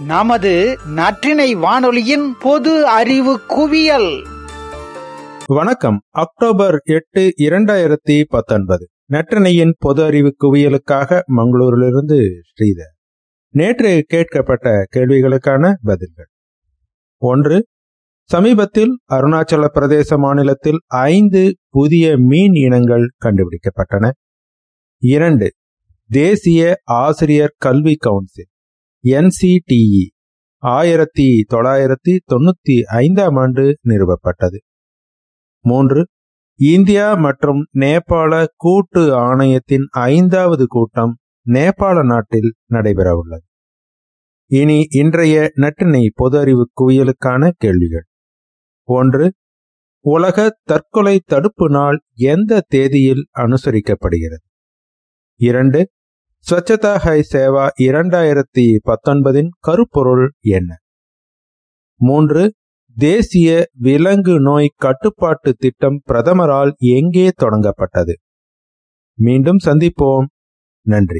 நமது நற்றினை வானொலியின் பொது அறிவு குவியல். வணக்கம். அக்டோபர் எட்டு இரண்டாயிரத்தி பத்தொன்பது. நற்றினையின் பொது அறிவு குவியலுக்காக மங்களூரிலிருந்து ஸ்ரீதர். நேற்று கேட்கப்பட்ட கேள்விகளுக்கான பதில்கள். ஒன்று சமீபத்தில் அருணாச்சல பிரதேச மாநிலத்தில் ஐந்து புதிய மீன் இனங்கள் கண்டுபிடிக்கப்பட்டன. இரண்டு தேசிய ஆசிரியர் கல்வி கவுன்சில். என்சிடிஇ ஆயிரத்தி தொள்ளாயிரத்தி தொண்ணூத்தி ஐந்தாம் ஆண்டு நிறுவப்பட்டது. மூன்று இந்தியா மற்றும் நேபாள கூட்டு ஆணையத்தின் ஐந்தாவது கூட்டம் நேபாள நாட்டில் நடைபெறவுள்ளது இனி இன்றைய நட்டினை பொது அறிவு குவியலுக்கான கேள்விகள். ஒன்று உலக தற்கொலை தடுப்பு நாள் எந்த தேதியில் அனுசரிக்கப்படுகிறது? இரண்டு ஸ்வச்சதா ஹை சேவா இரண்டாயிரத்தி பத்தொன்பதின் கருப்பொருள் என்ன? மூன்று. தேசிய விலங்கு நோய் கட்டுப்பாட்டு திட்டம் பிரதமரால் எங்கே தொடங்கப்பட்டது? மீண்டும் சந்திப்போம். நன்றி.